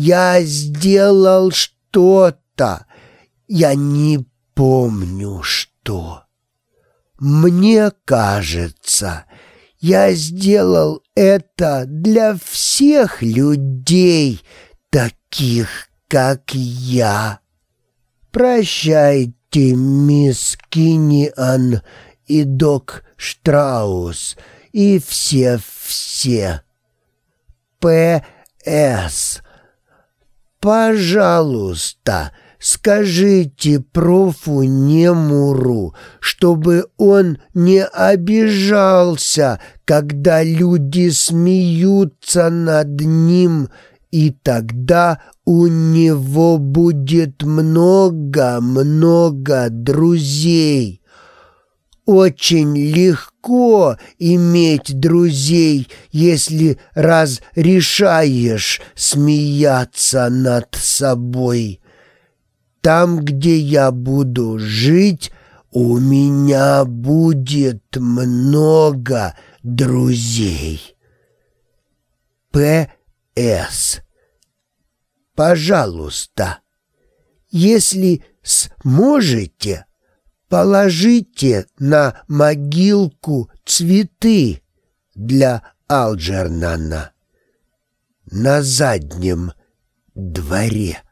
Я сделал что-то. Я не помню, что. Мне кажется, я сделал это для всех людей, таких, как я. Прощайте, мисс Киниан и док Штраус, и все-все. П.С. Пожалуйста, скажите профу Немуру, чтобы он не обижался, когда люди смеются над ним, и тогда у него будет много-много друзей. Очень легко иметь друзей, если разрешаешь смеяться над собой. Там, где я буду жить, у меня будет много друзей. П.С. Пожалуйста, если сможете, положите на могилку цветы для Алджернана на заднем дворе.